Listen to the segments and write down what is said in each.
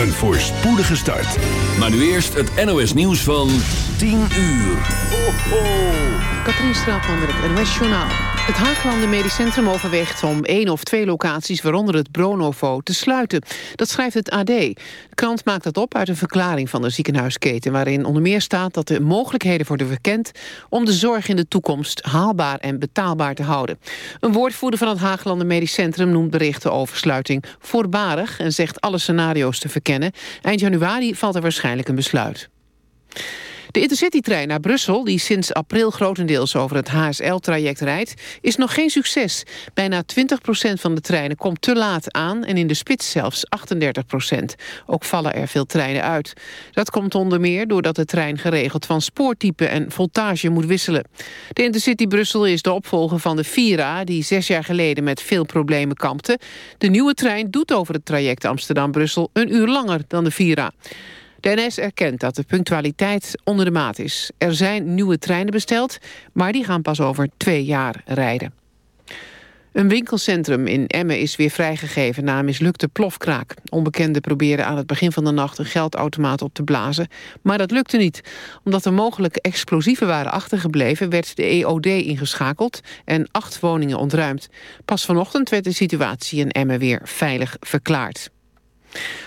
Een voorspoedige start. Maar nu eerst het NOS nieuws van 10 uur. Ho, ho. Katrien Straatman met het NOS Journaal. Het Haaglanden Medisch Centrum overweegt om één of twee locaties... waaronder het Bronovo, te sluiten. Dat schrijft het AD. De krant maakt dat op uit een verklaring van de ziekenhuisketen... waarin onder meer staat dat de mogelijkheden worden verkend... om de zorg in de toekomst haalbaar en betaalbaar te houden. Een woordvoerder van het Haaglanden Medisch Centrum... noemt berichten over sluiting voorbarig... en zegt alle scenario's te verkennen. Eind januari valt er waarschijnlijk een besluit. De Intercity-trein naar Brussel, die sinds april grotendeels over het HSL-traject rijdt, is nog geen succes. Bijna 20% van de treinen komt te laat aan en in de spits zelfs 38% Ook vallen er veel treinen uit. Dat komt onder meer doordat de trein geregeld van spoortype en voltage moet wisselen. De Intercity Brussel is de opvolger van de Vira, die zes jaar geleden met veel problemen kampte. De nieuwe trein doet over het traject Amsterdam-Brussel een uur langer dan de Vira. De erkent dat de punctualiteit onder de maat is. Er zijn nieuwe treinen besteld, maar die gaan pas over twee jaar rijden. Een winkelcentrum in Emmen is weer vrijgegeven na een mislukte plofkraak. Onbekenden probeerden aan het begin van de nacht een geldautomaat op te blazen, maar dat lukte niet. Omdat er mogelijk explosieven waren achtergebleven, werd de EOD ingeschakeld en acht woningen ontruimd. Pas vanochtend werd de situatie in Emmen weer veilig verklaard.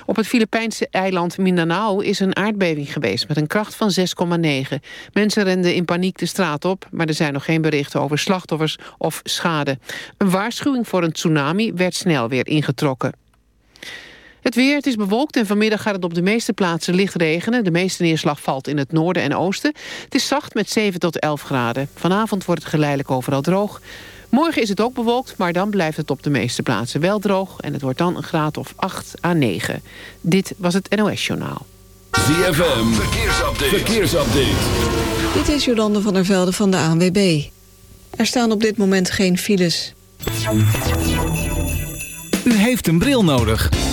Op het Filipijnse eiland Mindanao is een aardbeving geweest... met een kracht van 6,9. Mensen renden in paniek de straat op... maar er zijn nog geen berichten over slachtoffers of schade. Een waarschuwing voor een tsunami werd snel weer ingetrokken. Het weer, het is bewolkt en vanmiddag gaat het op de meeste plaatsen licht regenen. De meeste neerslag valt in het noorden en oosten. Het is zacht met 7 tot 11 graden. Vanavond wordt het geleidelijk overal droog. Morgen is het ook bewolkt, maar dan blijft het op de meeste plaatsen wel droog... en het wordt dan een graad of 8 à 9. Dit was het NOS Journaal. ZFM, verkeersupdate. verkeersupdate. Dit is Jolande van der Velde van de ANWB. Er staan op dit moment geen files. U heeft een bril nodig.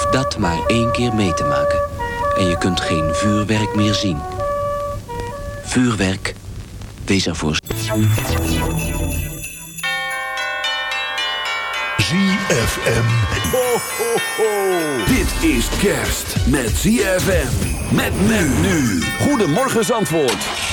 hoeft dat maar één keer mee te maken. En je kunt geen vuurwerk meer zien. Vuurwerk, wees ervoor. ZFM. Ho, ho, ho. Dit is kerst met ZFM. Met men nu. Goedemorgen Zandvoort.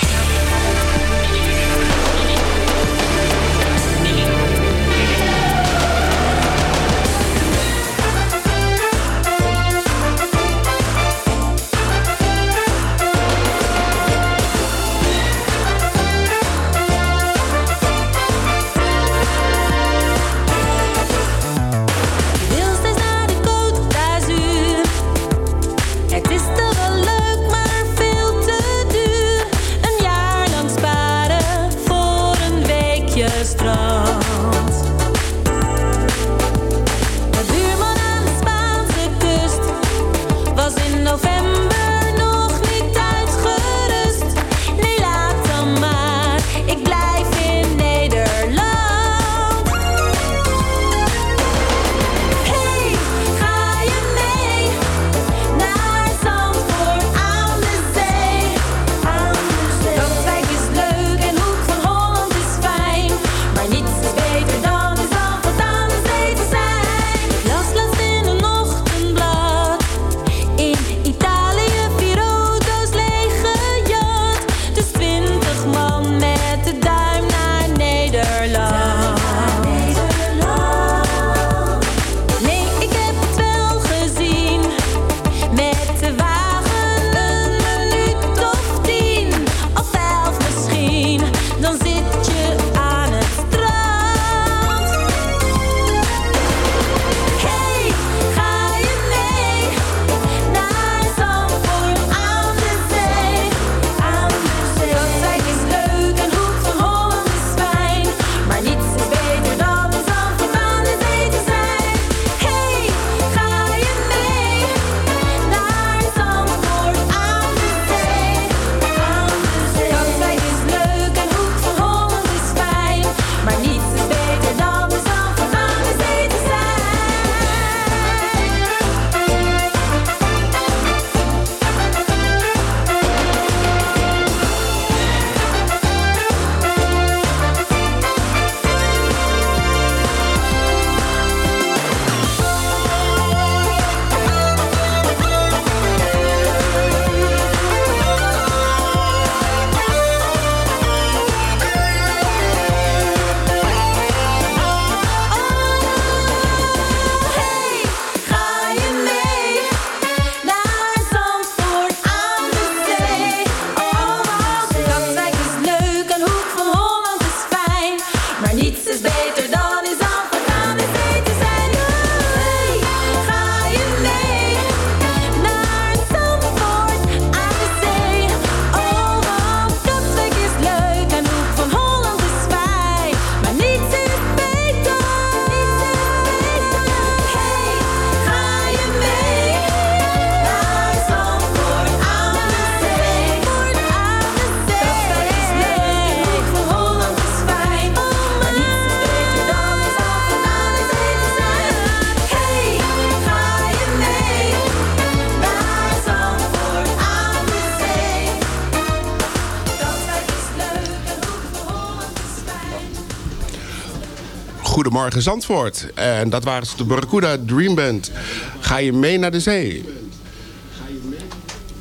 Goedemorgen Zandvoort. En dat waren de Barracuda Dream Band. Ga je mee naar de zee?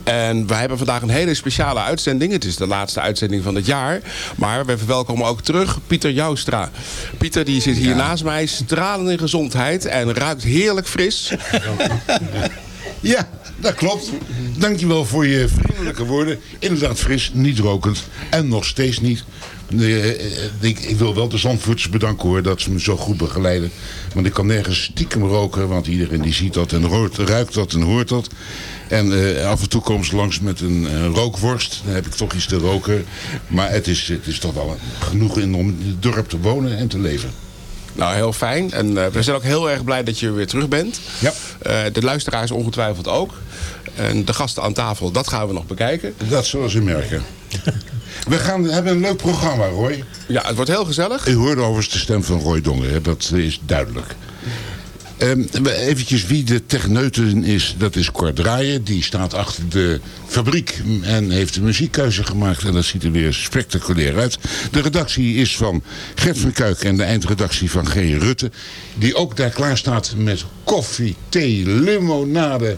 En we hebben vandaag een hele speciale uitzending. Het is de laatste uitzending van het jaar. Maar we verwelkomen ook terug Pieter Joustra. Pieter die zit hier naast mij, stralend in gezondheid en ruikt heerlijk fris. Ja, dat klopt. Dankjewel voor je vriendelijke woorden. Inderdaad fris, niet rokend en nog steeds niet. Eh, ik, ik, wil wel de Zandvoortse bedanken hoor, dat ze me zo goed begeleiden. Want ik kan nergens stiekem roken, want iedereen die ziet dat en ruikt dat en hoort dat. En eh, af en toe komen ze langs met een rookworst. Dan heb ik toch iets te roken. Maar het is, het is toch wel genoeg in om in het dorp te wonen en te leven. Nou, heel fijn. En uh, we zijn ook heel erg blij dat je weer terug bent. Ja. de luisteraars ongetwijfeld ook. En de gasten aan tafel, dat gaan we nog bekijken. Dat zullen ze merken. We gaan, hebben een leuk programma, Roy. Ja, het wordt heel gezellig. U hoorde overigens de stem van Roy Dongen, dat is duidelijk. Um, eventjes wie de techneuten is, dat is Cor. Die staat achter de fabriek en heeft de muziekkeuze gemaakt. En dat ziet er weer spectaculair uit. De redactie is van Gert van Kuik en de eindredactie van G. Rutte. Die ook daar klaar staat met koffie, thee, limonade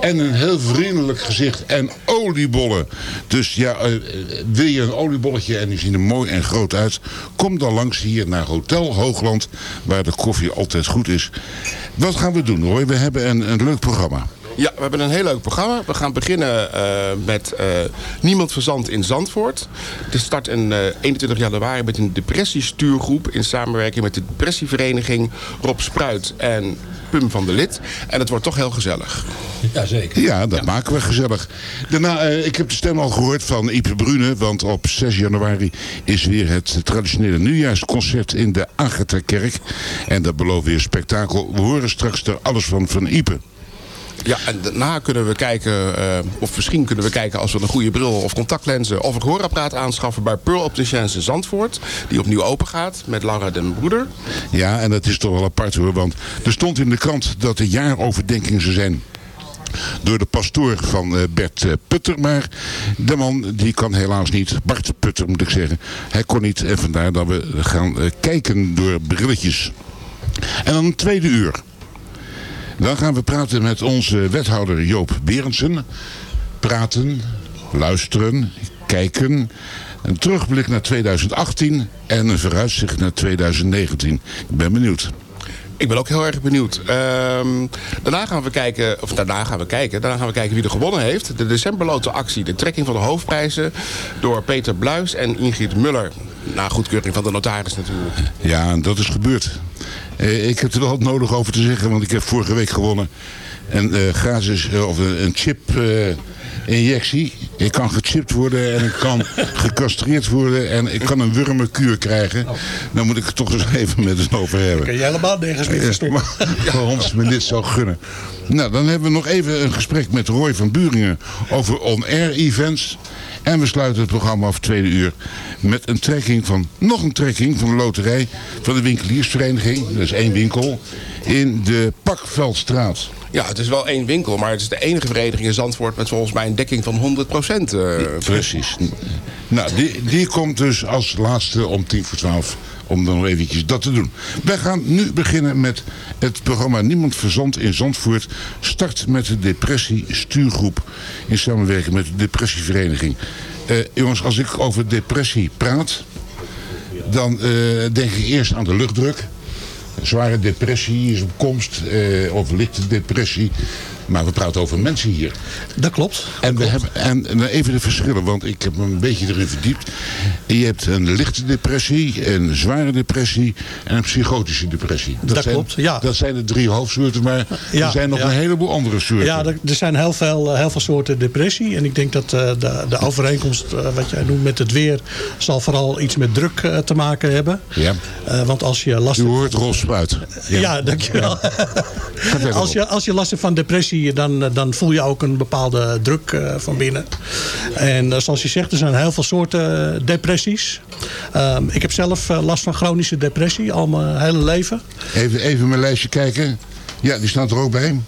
en een heel vriendelijk gezicht en oliebollen. Dus ja, uh, wil je een oliebolletje en die zien er mooi en groot uit. Kom dan langs hier naar Hotel Hoogland, waar de koffie altijd goed is. Wat gaan we doen hoor? We hebben een, een leuk programma. Ja, we hebben een heel leuk programma. We gaan beginnen uh, met uh, Niemand Verzand in Zandvoort. De start in uh, 21 januari met een depressiestuurgroep... in samenwerking met de depressievereniging Rob Spruit en Pum van de Lid. En het wordt toch heel gezellig. Jazeker. Ja, dat maken we gezellig. Daarna, ik heb de stem al gehoord van Ipe Brune... want op 6 januari is weer het traditionele nieuwjaarsconcert in de Agatha-kerk. En dat belooft weer spektakel. We horen straks er alles van van Ipe. Ja, en daarna kunnen we kijken, uh, of misschien kunnen we kijken als we een goede bril of contactlenzen of een gehoorapparaat aanschaffen bij Pearl Opticians in Zandvoort. Die opnieuw open gaat met Laura den Broeder. Ja, en dat is toch wel apart hoor, want er stond in de krant dat de jaaroverdenking zou zijn door de pastoor van uh, Bert uh, Putter. Maar de man die kan helaas niet. Bart Putter moet ik zeggen. Hij kon niet en vandaar dat we gaan kijken door brilletjes. En dan een tweede uur. Dan gaan we praten met onze wethouder Joop Berendsen. Praten, luisteren, kijken. Een terugblik naar 2018 en een vooruitzicht naar 2019. Ik ben benieuwd. Ik ben ook heel erg benieuwd. Um, daarna gaan we kijken, of daarna gaan we kijken, daarna gaan we kijken wie er gewonnen heeft. De decemberloten actie, de trekking van de hoofdprijzen door Peter Bluis en Ingrid Muller. Na goedkeuring van de notaris natuurlijk. Ja, dat is gebeurd. Eh, ik heb er wel wat nodig over te zeggen, want ik heb vorige week gewonnen. Een uh, gratis, uh, of een chip injectie. Ik kan gechipt worden en ik kan gecastreerd worden en ik kan een wurmenkuur krijgen. Dan moet ik het toch eens even met eens over hebben. Kan jij helemaal nergens meer verstoppen. Waarom ze me dit zou gunnen. Nou, dan hebben we nog even een gesprek met Roy van Buringen over on-air events. En we sluiten het programma af tweede uur met een trekking van, nog een trekking van de loterij van de winkeliersvereniging. Dat is één winkel in de Pakveldstraat. Ja, het is wel één winkel, maar het is de enige vereniging in Zandvoort met volgens mij een dekking van 100 procent. Uh, precies. Nou, die, die komt dus als laatste om tien voor twaalf om dan nog eventjes dat te doen. Wij gaan nu beginnen met het programma Niemand Verzand in Zandvoort. Start met de depressie stuurgroep in samenwerking met de depressievereniging. Uh, jongens, als ik over depressie praat, dan uh, denk ik eerst aan de luchtdruk. Zware depressie is op komst, uh, of lichte depressie. Maar we praten over mensen hier. Dat klopt. En, we Hebben, en even de verschillen, want ik heb me een beetje erin verdiept. Je hebt een lichte depressie, een zware depressie en een psychotische depressie. Dat, dat zijn, klopt, ja. Dat zijn de drie hoofdsoorten, maar ja, er zijn nog ja. een heleboel andere soorten. Ja, er, er zijn heel veel, heel veel soorten depressie. En ik denk dat uh, de, de overeenkomst, uh, wat jij noemt met het weer, zal vooral iets met druk uh, te maken hebben. Ja. want als je last U hoort Rolspruit. Ja, ja dankjewel. als, je, als je last hebt van depressie dan, dan voel je ook een bepaalde druk uh, van binnen. En uh, zoals je zegt, er zijn heel veel soorten depressies. Um, ik heb zelf last van chronische depressie al mijn hele leven. Even, even mijn lijstje kijken. Ja, die staat er ook bij.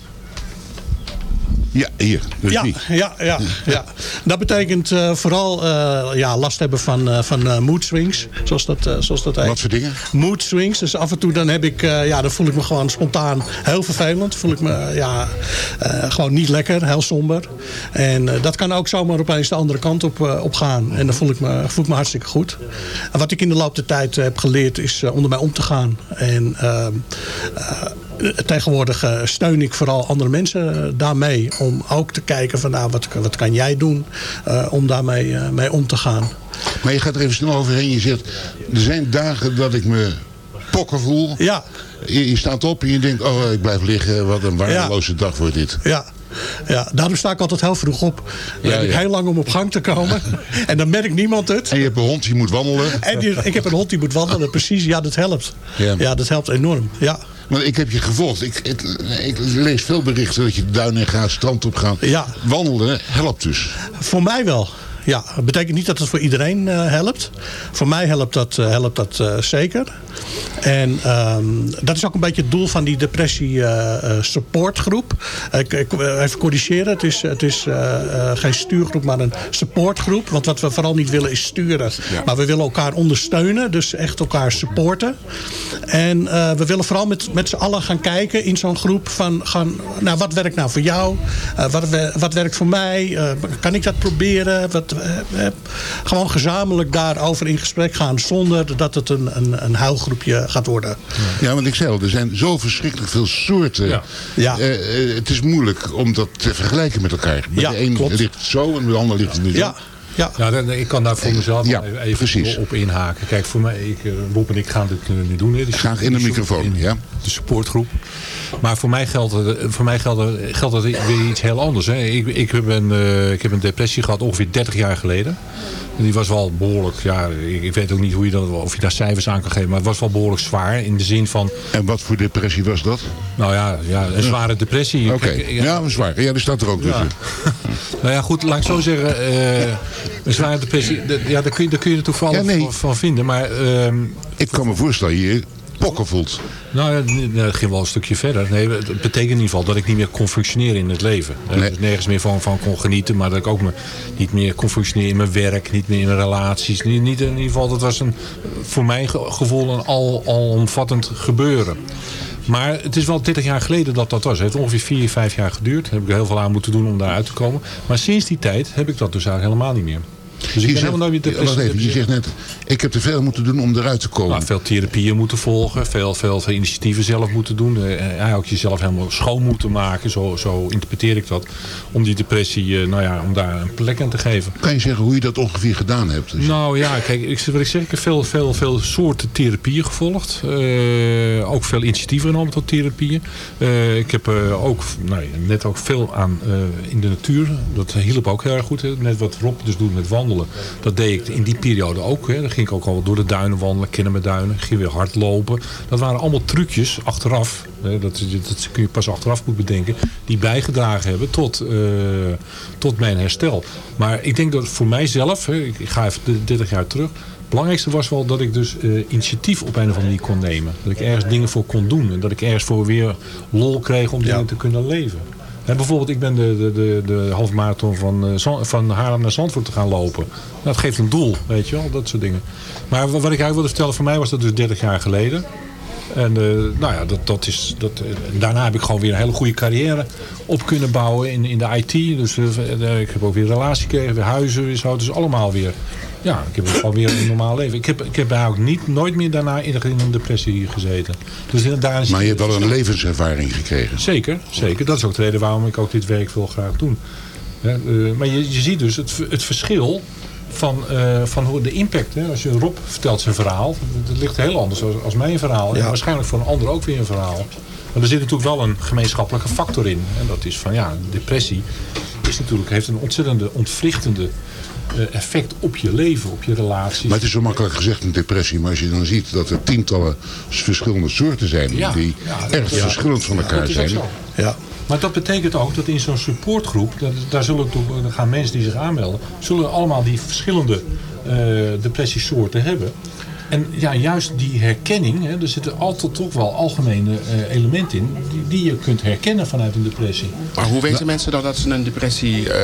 Ja, hier. Dus ja, ja, ja, ja. Dat betekent uh, vooral uh, ja, last hebben van, uh, van mood swings, zoals dat, zoals dat heet. Wat voor dingen? Mood swings. Dus af en toe dan heb ik, ja, dan voel ik me gewoon spontaan heel vervelend. Voel ik me ja, gewoon niet lekker, heel somber. En dat kan ook zomaar opeens de andere kant op, op gaan. En dan voel ik, me, voel ik me hartstikke goed. En wat ik in de loop der tijd heb geleerd is onder mij om te gaan. En ehm, tegenwoordig steun ik vooral andere mensen daarmee om ook te kijken van nou, wat, wat kan jij doen om daarmee mee om te gaan. Maar je gaat er even snel overheen. Je zegt, er zijn dagen dat ik me pokken voel. Ja. Je, je staat op en je denkt, oh ik blijf liggen. Wat een waardeloze ja. dag wordt dit. Ja. Ja, daarom sta ik altijd heel vroeg op. Dan ja, heb ik heel lang om op gang te komen. en dan merkt niemand het. En je hebt een hond die moet wandelen. En die, ik heb een hond die moet wandelen, precies. Ja, dat helpt. Ja, ja dat helpt enorm. Ja. Maar ik heb je gevolgd. Ik, ik, ik, lees veel berichten dat je duin en gaat, strand op gaat. Ja. Wandelen helpt dus. Voor mij wel. Ja, dat betekent niet dat het voor iedereen uh, helpt. Voor mij helpt dat, uh, helpt dat uh, zeker. En um, dat is ook een beetje het doel van die depressie supportgroep. Ik, ik, even corrigeren, het is, het is geen stuurgroep, maar een supportgroep. Want wat we vooral niet willen is sturen. Ja. Maar we willen elkaar ondersteunen, dus echt elkaar supporten. En we willen vooral met, met z'n allen gaan kijken in zo'n groep van... Gaan, nou, wat werkt nou voor jou? wat, wat werkt voor mij? kan ik dat proberen? Wat, gewoon gezamenlijk daarover in gesprek gaan... zonder dat het een, een, een huilgroepje gaat worden. Ja, want ik zei al, er zijn zo verschrikkelijk veel soorten. Ja. ja. Uh, het is moeilijk om dat te vergelijken met elkaar. Bij ja, de een klopt. ligt zo en bij de ander ligt het niet ja. Ja. ja, ik kan daar voor mezelf ja, even precies. op inhaken. Kijk, voor mij, ik, Bob en ik gaan dit nu doen. Hè. Dus Graag in de microfoon, in, ja. De supportgroep. Maar voor mij geldt, voor mij geldt, geldt dat weer iets heel anders. Hè. Ik, ik, heb een, uh, ik heb een depressie gehad ongeveer 30 jaar geleden. En die was wel behoorlijk, ja, ik weet ook niet hoe je dat, of je daar cijfers aan kan geven, maar het was wel behoorlijk zwaar in de zin van... En wat voor depressie was dat? Nou ja, ja een zware depressie. Oké, okay. ja, een zwaar. Ja, die staat er ook tussen. Ja. nou ja, goed, laat ik zo zeggen, uh, een zware depressie, ja, daar kun je, daar kun je er toevallig ja, nee. van, van, vinden, maar... Uh, ik kan me voorstellen, je pokken voelt. Nou, dat ging wel een stukje verder. Nee, het betekent in ieder geval dat ik niet meer kon functioneren in het leven. Nee. Dat ik nergens meer van, van kon genieten. Maar dat ik ook me niet meer kon functioneren in mijn werk. Niet meer in mijn relaties. Niet, niet in ieder geval, dat was een, voor mijn gevoel een al, alomvattend gebeuren. Maar het is wel 30 jaar geleden dat dat was. Het heeft ongeveer 4, 5 jaar geduurd. Daar heb ik er heel veel aan moeten doen om daar uit te komen. Maar sinds die tijd heb ik dat dus eigenlijk helemaal niet meer. Dus ik je, ben zegt, helemaal nooit wacht even, je zegt net, ik heb te veel moeten doen om eruit te komen. Nou, veel therapieën moeten volgen, veel, veel, veel initiatieven zelf moeten doen. Uh, ook jezelf helemaal schoon moeten maken, zo, zo interpreteer ik dat. Om die depressie, uh, nou ja, om daar een plek aan te geven. Kan je zeggen hoe je dat ongeveer gedaan hebt? Dus? Nou ja, kijk, ik, wat ik zeg, ik heb veel, veel, veel soorten therapieën gevolgd. Uh, ook veel initiatieven genomen tot therapieën. ik heb ook, nou, net ook veel aan in de natuur. Dat hielp ook heel erg goed. Hè. Net wat Rob dus doet met wandelen. Dat deed ik in die periode ook. Hè. Dan ging ik ook al door de duinen wandelen, kennen met duinen. Ging weer hardlopen. Dat waren allemaal trucjes achteraf. Hè. Dat, dat, kun je pas achteraf moet bedenken. Die bijgedragen hebben tot, uh, tot mijn herstel. Maar ik denk dat voor mijzelf, hè, ik ga even 30 jaar terug. Het belangrijkste was wel dat ik dus uh, initiatief op een of andere manier kon nemen. Dat ik ergens dingen voor kon doen. En dat ik ergens voor weer lol kreeg om dingen ja. te kunnen leven. En bijvoorbeeld, ik ben de, de, de, de halfmarathon van, van Haarlem naar Zandvoort te gaan lopen. Dat geeft een doel, weet je wel, dat soort dingen. Maar wat ik eigenlijk wilde vertellen, voor mij was dat dus 30 jaar geleden. En uh, nou ja, dat, dat is, dat, daarna heb ik gewoon weer een hele goede carrière op kunnen bouwen in, in de IT. Dus ik heb ook weer een relatie gekregen, weer huizen en zo. Dus allemaal weer, ja, ik heb gewoon weer een normaal leven. Ik heb, ik heb ook niet, nooit meer daarna in een depressie gezeten. Dus daar maar je hebt wel een levenservaring gekregen. Zeker, zeker. Dat is ook de reden waarom ik ook dit werk wil graag doen. Ja, uh, maar je, je ziet dus het, het verschil van, uh, van hoe de impact. Hè? Als je Rob vertelt zijn verhaal, dat ligt heel anders als, als mijn verhaal. Ja. En waarschijnlijk voor een ander ook weer een verhaal. Maar er zit natuurlijk wel een gemeenschappelijke factor in. En dat is van ja, depressie is natuurlijk, heeft een ontzettende ontwrichtende effect op je leven, op je relaties. Maar het is zo makkelijk gezegd een depressie. Maar als je dan ziet dat er tientallen verschillende soorten zijn ja. die ja, erg verschillend van elkaar zijn. Ja. Maar dat betekent ook dat in zo'n supportgroep, dat, daar zullen daar gaan mensen die zich aanmelden, zullen allemaal die verschillende uh, depressiesoorten hebben. En ja, juist die herkenning, hè, er zitten altijd toch wel algemene uh, elementen in die, die, je kunt herkennen vanuit een depressie. Maar hoe weten mensen dan dat ze een depressie uh,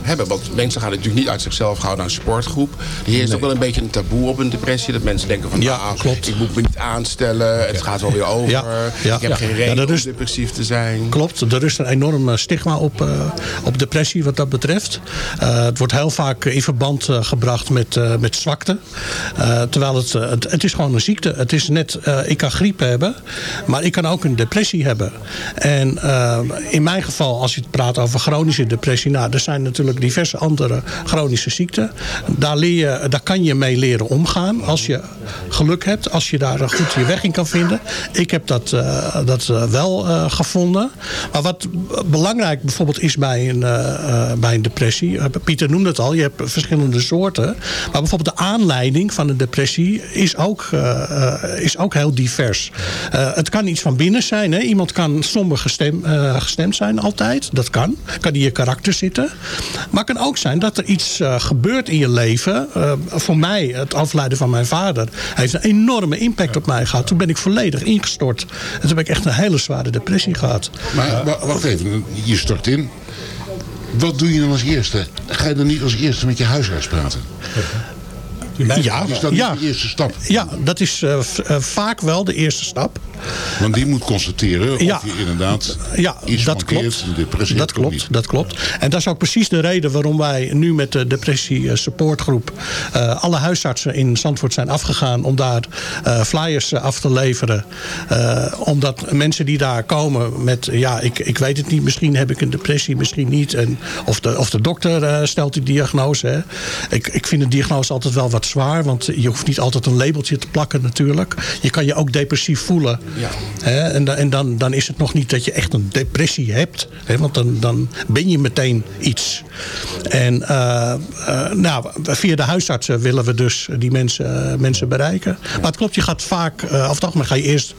hebben? Want mensen gaan natuurlijk niet uit zichzelf gaan naar een sportgroep. Er heerst nee. ook wel een beetje een taboe op een depressie. Dat mensen denken van, ja, nou, klopt. ik moet me niet aanstellen. Het gaat wel weer over. Ja, ja, ik heb geen reden om depressief te zijn. Klopt, er rust een enorm stigma op, uh, op depressie wat dat betreft. het wordt heel vaak in verband gebracht met, met zwakte. terwijl het het, is gewoon een ziekte. Het is net, uh, ik kan griep hebben, maar ik kan ook een depressie hebben. En uh, in mijn geval, als je het praat over chronische depressie, nou, er zijn natuurlijk diverse andere chronische ziekten. Daar, leer je, daar kan je mee leren omgaan als je geluk hebt, als je daar goed je weg in kan vinden. Ik heb dat, uh, dat wel gevonden. Maar wat belangrijk bijvoorbeeld is bij een, bij een depressie, Pieter noemde het al, je hebt verschillende soorten. Maar bijvoorbeeld de aanleiding van een depressie is ook, uh, is ook heel divers. Uh, het kan iets van binnen zijn. Hè? Iemand kan somber gestem, uh, gestemd zijn altijd. Dat kan. Kan in je karakter zitten. Maar het kan ook zijn dat er iets gebeurt in je leven. voor mij, het afleiden van mijn vader... heeft een enorme impact op mij gehad. Toen ben ik volledig ingestort. En toen heb ik echt een hele zware depressie gehad. Maar wacht even. Je stort in. Wat doe je dan als eerste? Ga je dan niet als eerste met je huisarts praten? Ja, is dat ja, de eerste stap? Ja, dat is uh, vaak wel de eerste stap. Want die moet constateren of ja, je inderdaad ja, iets dat klopt. de depressie dat klopt, dat klopt. En dat is ook precies de reden waarom wij nu met de depressie eh, supportgroep uh, alle huisartsen in Zandvoort zijn afgegaan om daar uh, flyers af te leveren. omdat mensen die daar komen met, ja, ik, ik weet het niet, misschien heb ik een depressie, misschien niet. En of, de, of de dokter stelt die diagnose. Hè. Ik, ik vind de diagnose altijd wel wat zwaar, want je hoeft niet altijd een labeltje te plakken natuurlijk. Je kan je ook depressief voelen. Ja. en, en dan, dan is het nog niet dat je echt een depressie hebt. want dan, dan ben je meteen iets. En uh, uh, nou, via de huisartsen willen we dus die mensen, uh, mensen bereiken. Maar het klopt, je gaat vaak, uh, of toch, maar ga je eerst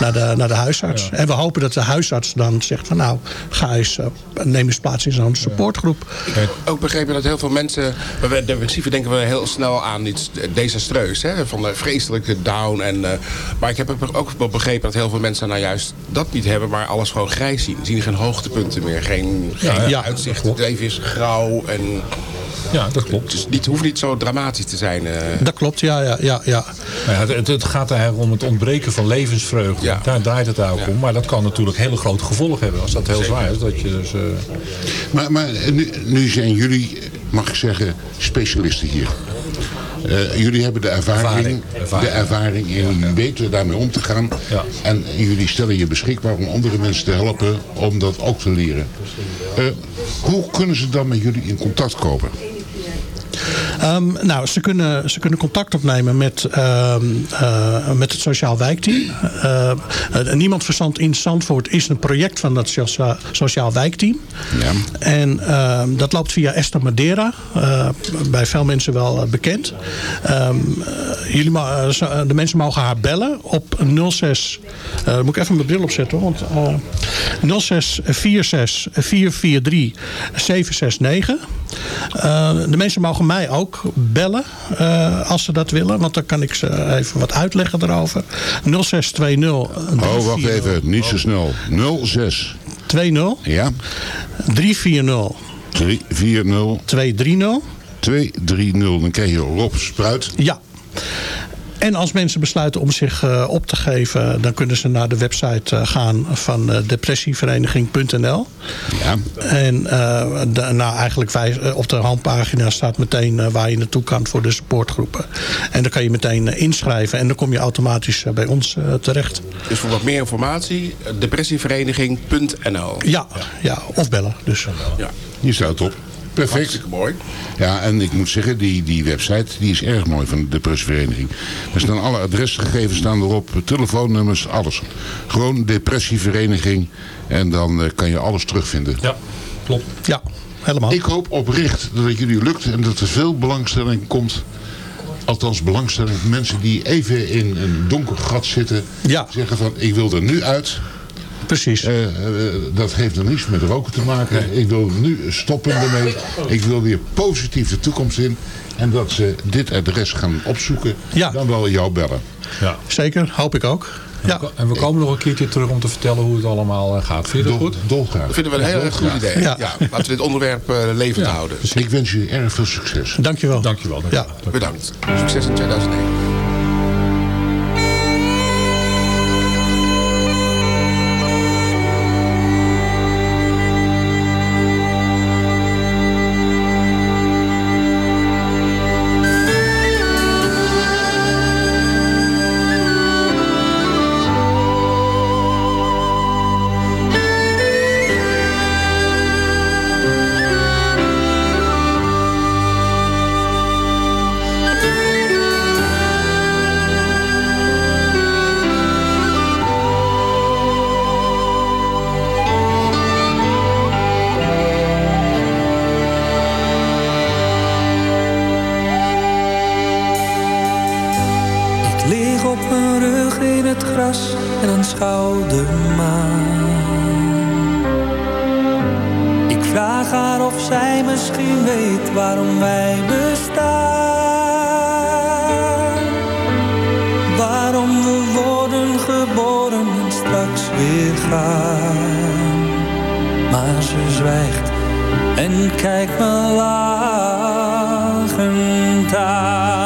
naar de, naar de huisarts. Ja. En we hopen dat de huisarts dan zegt van nou, ga eens, neem eens plaats in zo'n supportgroep. Ik heb ook begrepen dat heel veel mensen, bij depressieven denken we heel snel aan iets desastreus. Hè? Van de vreselijke down. En, maar ik heb ook wel begrepen dat heel veel mensen nou juist dat niet hebben, maar alles gewoon grijs zien. Zien geen hoogtepunten meer, geen, geen ja, uitzicht. Het leven is grauw en... Ja, dat klopt. Dus het hoeft niet zo dramatisch te zijn. Uh... Dat klopt, ja. ja, ja, ja. ja het, het, gaat eigenlijk om het ontbreken van levensvreugde. Ja. Daar draait het eigenlijk om. Maar dat kan natuurlijk hele grote gevolgen hebben als dat heel Zeker. zwaar is. Dat je dus, uh... Maar, maar nu, nu zijn jullie, mag ik zeggen, specialisten hier. Uh, jullie hebben de ervaring, ervaring, ervaring. de ervaring jullie weten daarmee om te gaan. En jullie stellen je beschikbaar om andere mensen te helpen om dat ook te leren. Uh, hoe kunnen ze dan met jullie in contact komen? Um, nou, ze kunnen, ze kunnen contact opnemen met, uh, uh, met het Sociaal Wijkteam. Uh, Niemand Verstand in Zandvoort is een project van dat Sociaal, sociaal Wijkteam. Ja. En ehm, dat loopt via Esther Madeira. bij veel mensen wel bekend. Um, jullie de mensen mogen haar bellen op 06... moet ik even mijn bril opzetten want 0646 443 769. de mensen mogen mij ook bellen uh, als ze dat willen. Want dan kan ik ze even wat uitleggen erover. 0620. Oh, wacht even. Niet zo snel. 06. 20. Ja. 340. 340. 230. 230. Dan krijg je Rob Spruit. Ja. En als mensen besluiten om zich uh, op te geven... dan kunnen ze naar de website uh, gaan van uh, depressievereniging.nl. Ja. En de, nou, eigenlijk wij, op de handpagina staat meteen waar je naartoe kan voor de supportgroepen. En dan kan je meteen inschrijven en dan kom je automatisch bij ons terecht. Dus voor wat meer informatie, depressievereniging.nl. Ja, ja, of bellen. Dus. Ja. Hier staat op. Perfect. Hartstikke mooi. Ja, en ik moet zeggen, die, die website die is erg mooi van de depressievereniging. Er staan alle adresgegevens staan erop, telefoonnummers, alles. Gewoon depressievereniging en dan uh, kan je alles terugvinden. Ja, klopt. Ja, helemaal. Ik hoop oprecht dat het jullie lukt en dat er veel belangstelling komt althans belangstelling. Mensen die even in een donker gat zitten. Ja. Zeggen van ik wil er nu uit. Precies. dat heeft nog niets met roken te maken. Ik wil nu stoppen ermee. Ik wil weer positief de toekomst in. En dat ze dit adres gaan opzoeken. Dan wel jou bellen. Ja. Zeker, hoop ik ook. Ja. En we komen nog een keertje terug om te vertellen hoe het allemaal gaat. Vind je dat goed? Dolgraag. Dat vinden we een heel erg goed idee. Ja. laten we dit onderwerp uh, levend houden. Ik wens jullie erg veel succes. Dankjewel. Dankjewel. Ja. Bedankt. Succes in 2009. time.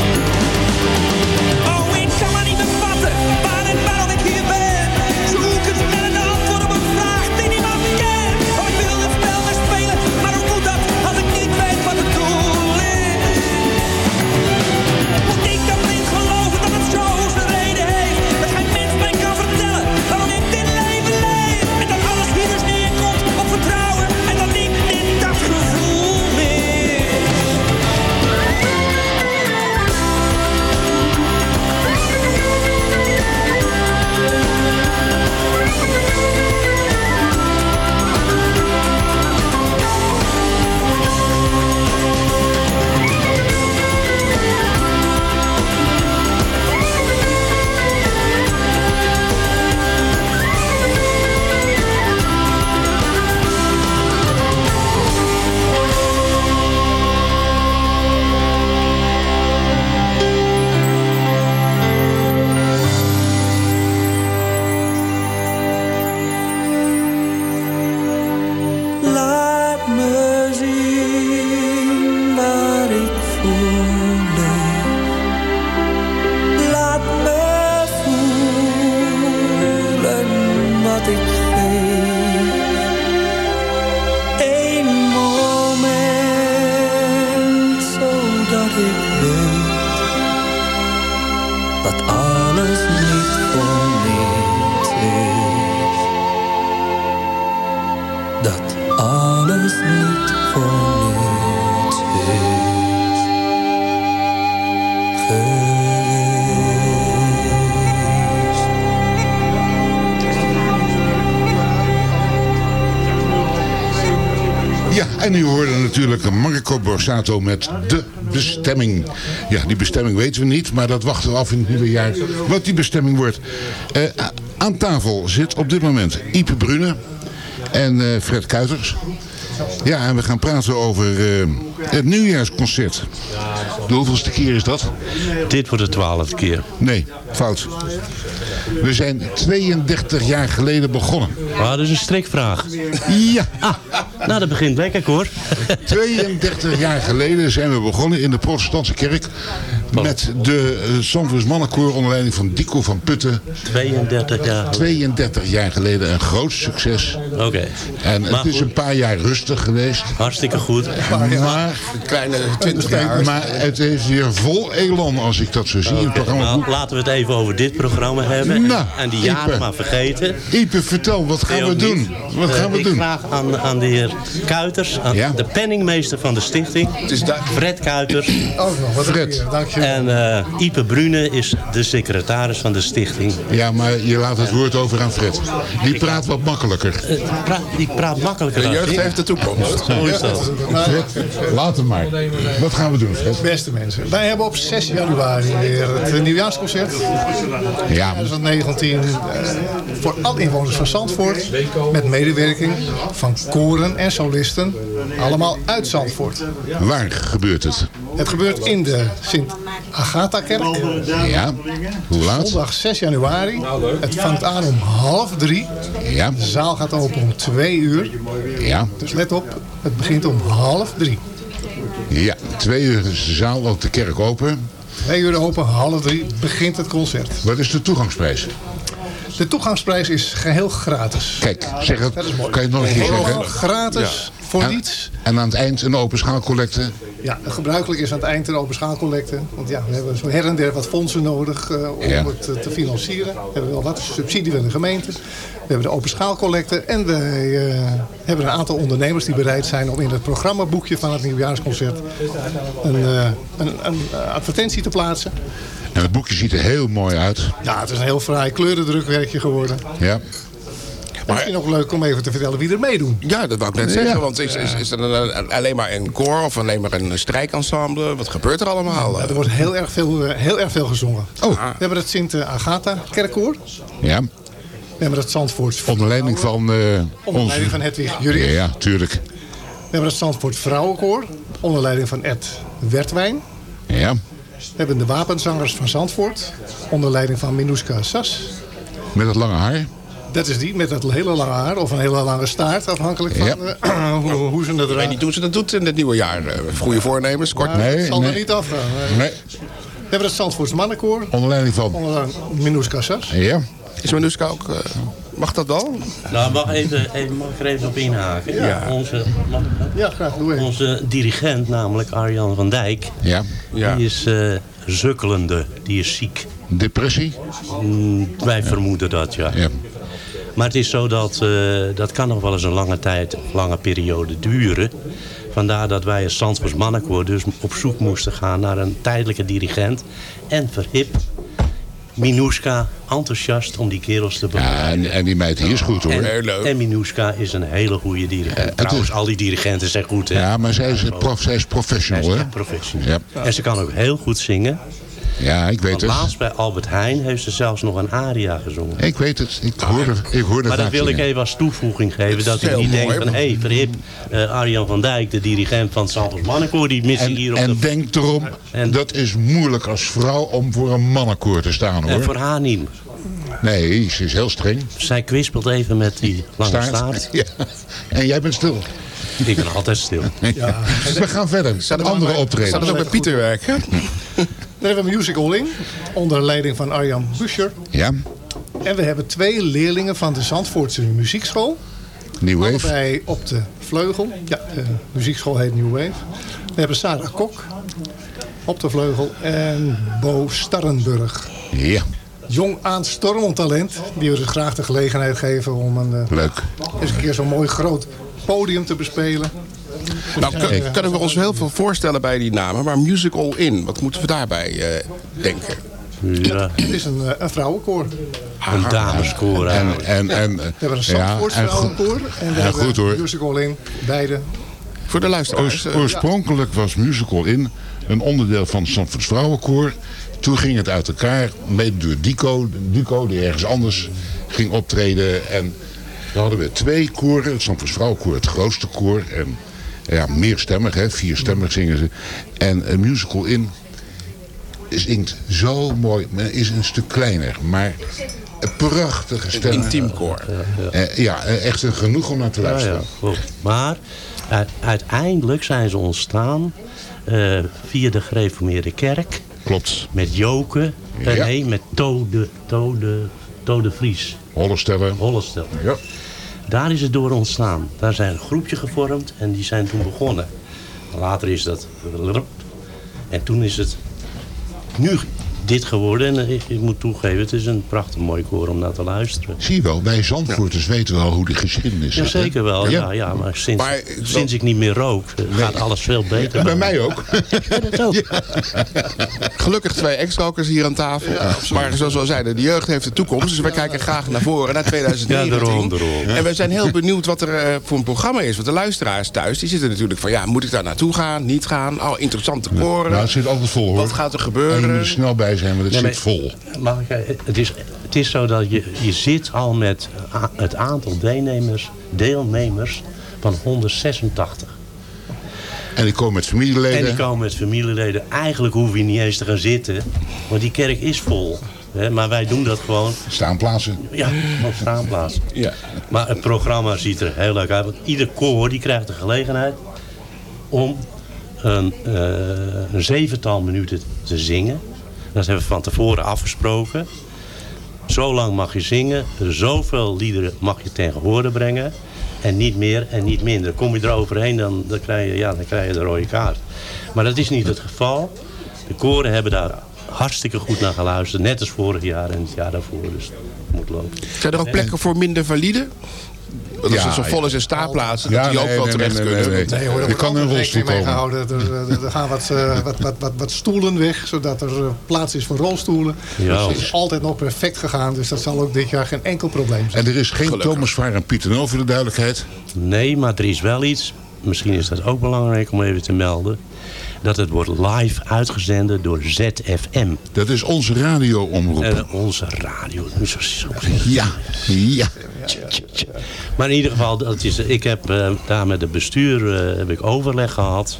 Borsato met de bestemming. Ja, die bestemming weten we niet, maar dat wachten we af in het nieuwe jaar. Wat die bestemming wordt. Uh, aan tafel zit op dit moment Ipe Brune en uh, Fred Kuiters. Ja, en we gaan praten over uh, Het nieuwjaarsconcert. De hoeveelste keer is dat? Dit wordt de twaalfde keer. Nee, fout. We zijn 32 jaar geleden begonnen. Ah, dat is een strikvraag. Ja. Ah, nou, dat begint lekker hoor. 32 jaar geleden zijn we begonnen in de protestantse kerk. Met de uh, Zandvoors Mannenkoor onder leiding van Dico van Putten. 32 jaar 32 jaar geleden een groot succes. Oké. En het is een paar jaar rustig geweest. Hartstikke goed. Maar, een kleine 20 jaar. Maar het is weer vol elan als ik dat zo zie. Okay. Het programma nou, laten we het even over dit programma hebben. Nou, en die jaren Ipe. maar vergeten. Ipe, vertel, wat gaan Nee, we doen? niet. Wat Uh, gaan we ik doen? vraag aan, aan de heer Kuiters, aan Ja? de penningmeester van de stichting. Fred Kuiters. Ook nog, wat Fred. dank je. En uh, Ipe Brune is de secretaris van de stichting. Ja, maar je laat het woord over aan Fred. Die praat wat makkelijker. Uh, praat, die praat makkelijker De jeugd heeft de toekomst. Zo is dat. Fred, laat hem maar. Wat gaan we doen, Fred? Beste mensen, wij hebben op 6 januari weer het nieuwjaarsconcert. Ja, 2019 eh, voor alle inwoners van Zandvoort. Met medewerking van koren en solisten. Allemaal uit Zandvoort. waar gebeurt het? Het gebeurt in de Sint-Agatha-kerk. Ja, hoe laat? Zondag 6 januari. Het vangt aan om half drie. Ja, De zaal gaat open om twee uur. ja, Dus let op, het begint om half drie. ja. Twee uur is de zaal op de kerk open. Twee uur open, half drie begint het concert. Wat is de toegangsprijs? De toegangsprijs is geheel gratis. Kijk, zeg het. Dat is mooi. Kan je het nog een keer Helemaal zeggen? gratis, voor En- niets. En aan het eind een open schaalcollecte. Ja, gebruikelijk is aan het eind een open schaalcollecte. Want ja, we hebben zo her en der wat fondsen nodig eh, om Ja. het eh, te financieren. We hebben wel wat subsidie van de gemeente. We hebben de open schaalcollecte. En wij eh, hebben een aantal ondernemers die bereid zijn om in het programmaboekje van het nieuwjaarsconcert een, eh, een, een advertentie te plaatsen. En het boekje ziet er heel mooi uit. Ja, het is een heel fraai kleurendrukwerkje geworden. Ja. Maar misschien nog leuk om even te vertellen wie er meedoen. Ja, dat wou ik net Ja. zeggen. Want is, is, is er een- een- alleen maar een koor of alleen maar een strijkensemble? Wat gebeurt er allemaal? Ja, er wordt heel erg veel, eh, heel erg veel gezongen. Oh. We hebben het Sint-Agatha kerkkoor. Ja, We hebben het Zandvoorts onder leiding van eh onder onze... leiding van Hedwig Jurien. Ja, tuurlijk. We hebben het Zandvoort Vrouwenkoor onder leiding van Ed Wertwijn. Ja, We hebben de wapenzangers van Zandvoort onder leiding van Minouska Sas. met het lange haar. Dat is die met dat hele lange haar of een hele lange staart, afhankelijk van Ja. eh, hoe, hoe ze dat Ik weet niet hoe ze dat doet in het nieuwe jaar. Eh, Goede voornemens, kort. Maar het Nee, zal nee. er niet afgaan. Nee. Nee, We hebben het Zandvoorts Mannenkoor onder leiding van... onder leiding van Minouska Sas. Ja, Is Menuska ook... eh, mag dat wel? Nou, mag, even, even, mag ik er even op inhaken? Ja. Onze, mag? Ja, graag. Doe even. Onze dirigent, namelijk Arjan van Dijk, ja. Ja. die is eh sukkelende, die is ziek. Depressie? Mm, wij vermoeden dat, ja. Ja. Maar het is zo dat eh, dat kan nog wel eens een lange tijd, lange periode duren. Vandaar dat wij als Zandvoors Mannenkoor dus op zoek moesten gaan naar een tijdelijke dirigent. En verhip Minouska enthousiast om die kerels te begeleiden. Ja, en, en die meid hier is goed hoor. En, en Minouska is een hele goede dirigent. Trouwens, al die dirigenten zijn goed. Hè? Ja, maar zij is, prof, zij is professional Zij is hè? echt professional. Ja. En ze kan ook heel goed zingen. Ja, ik weet Want het. laatst bij Albert Heijn heeft ze zelfs nog een aria gezongen. Ik weet het. Ik hoorde, ik hoorde Maar dat wil ik even als toevoeging geven. Dat ik niet denk mooi, van... hé, hey, verhip eh, Arjan van Dijk, de dirigent van het Santos Mannenkoor... die missie hier En, op en de... denk erom, En- dat is moeilijk als vrouw om voor een mannenkoor te staan En hoor. voor haar niet. Nee, ze is heel streng. Zij kwispelt even met die lange staart. Ja. En jij bent stil. Ik ben altijd stil. We gaan verder. Andere optreden. Zou dat ook bij Pieter werken? Daar hebben we een musical in, onder leiding van Arjan Buscher. Ja, En we hebben twee leerlingen van de Zandvoortse muziekschool. New Wave. Allebei op de vleugel. Ja, de muziekschool heet New Wave. We hebben Sarah Kok op de vleugel en Bo Starrenburg. Ja, Jong aanstormend talent, die we dus graag de gelegenheid geven om een, eh, leuk. eens een keer zo'n mooi groot podium te bespelen. Nou, kun- kunnen we ons heel veel voorstellen bij die namen. Maar Musical In, wat moeten we daarbij eh, denken? Ja, Het is een, eh, een vrouwenkoor. een dameskoor. En, en, en, We hebben een ja, Zandvoorts en vrouwenkoor en we en hebben goed hoor. een musical in. Beide. Voor de luisteraars. Oors- eh, oorspronkelijk was musical in een onderdeel van het Zandvoorts Vrouwenkoor. Toen ging het uit elkaar, mede door Dico, Dico die ergens anders ging optreden. En dan hadden we twee koren, het Zandvoorts Vrouwenkoor, het grootste koor. En ja, meerstemmig, hè, vierstemmig zingen ze. En een musical in zingt zo mooi, maar is een stuk kleiner. Maar een prachtige stem. Een intiem koor. Eh, ja, eh, echt een genoeg om naar te luisteren. Ja, ja. Maar uiteindelijk zijn ze ontstaan eh, via de gereformeerde kerk. Klopt. Met Joken. eh, Ja. Nee, met Tode, Tode, Tode Vries. Hollestellen. Hollestellen. Ja. Daar is het door ontstaan. Daar zijn een groepje gevormd en die zijn toen begonnen. Later is dat... En toen is het nu dit geworden. En ik, ik moet toegeven, het is een prachtig mooi koor om naar te luisteren. Zie je wel, wij Zandvoorters weten wel hoe de geschiedenis Ja, is. hè? zeker wel. Ja, ja, maar sinds, sinds ik niet meer rook, eh, gaat alles veel beter. Ja, bij mij ook. dat ook. Gelukkig twee ex-rokers hier aan tafel. maar zoals we al zeiden, de jeugd heeft de toekomst. Dus wij kijken graag naar voren, naar 2019. Ja, daarom, daarom. En we zijn heel benieuwd wat er eh, voor een programma is. Want de luisteraars thuis, die zitten natuurlijk van... ja, moet ik daar naartoe gaan, niet gaan? Oh, interessante koren. Nou, het zit altijd vol hoor. Wat gaat er En je gebeuren? moet er snel bij zijn, want het Nee, zit maar- vol. Maar kijk, het is, het is zo dat je, je zit al met a- het aantal deelnemers, deelnemers van 186. En die komen met familieleden. En die komen met familieleden. Eigenlijk hoef je niet eens te gaan zitten, want die kerk is vol. Hè, maar wij doen dat gewoon. Staanplaatsen. Ja, op staanplaats. Ja. Maar het programma ziet er heel leuk uit. Want ieder koor die krijgt de gelegenheid om een, eh, een zevental minuten te zingen. Dat hebben we van tevoren afgesproken. Zo lang mag je zingen. Zoveel liederen mag je ten gehore brengen. En niet meer en niet minder. Kom je er overheen, dan, dan, krijg je, ja, dan krijg je de rode kaart. Maar dat is niet het geval. De koren hebben daar hartstikke goed naar geluisterd. Net als vorig jaar en het jaar daarvoor. Dus het moet lopen. Zijn er ook plekken voor minder valide? Dat Ja, het zo vol is in staanplaatsen, Ja, dat die ook wel nee, terecht kunnen. nee, Want- nee. Nee hoor, er kan een rolstoel mee komen. gehouden. Er, er, er gaan wat, eh, wat, wat, wat, wat stoelen weg, zodat er eh, plaats is voor rolstoelen. Ja. Dus het is altijd nog perfect gegaan. Dus dat zal ook dit jaar geen enkel probleem zijn. En er is geen Thomas Vaar en Pieter Nel voor de duidelijkheid. Nee, maar er is wel iets. Misschien is dat ook belangrijk om even te melden. Dat het wordt live uitgezonden door ZFM. Dat is onze radioomroep. En onze radio. Zo- zo- Ja, ja. Maar in ieder geval, dat is, ik heb eh, daar met het bestuur eh, heb ik overleg gehad.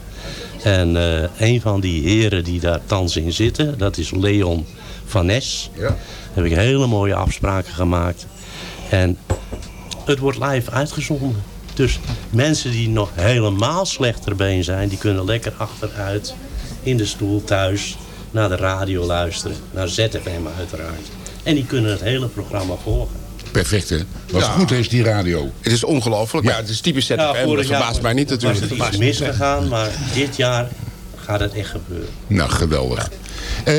En eh, een van die heren die daar thans in zitten, dat is Leon van Nes. Ja. Heb ik hele mooie afspraken gemaakt. En het wordt live uitgezonden. Dus mensen die nog helemaal slechter been zijn, die kunnen lekker achteruit in de stoel thuis naar de radio luisteren. Naar ZFM uiteraard. En die kunnen het hele programma volgen. Perfect hè. Wat Ja. goed is die radio. Het is ongelooflijk. Ja, het is typisch ZFM. dat vorig jaar verbaast mij niet was natuurlijk. het iets misgegaan, maar dit jaar gaat het echt gebeuren. Nou, geweldig. Eh,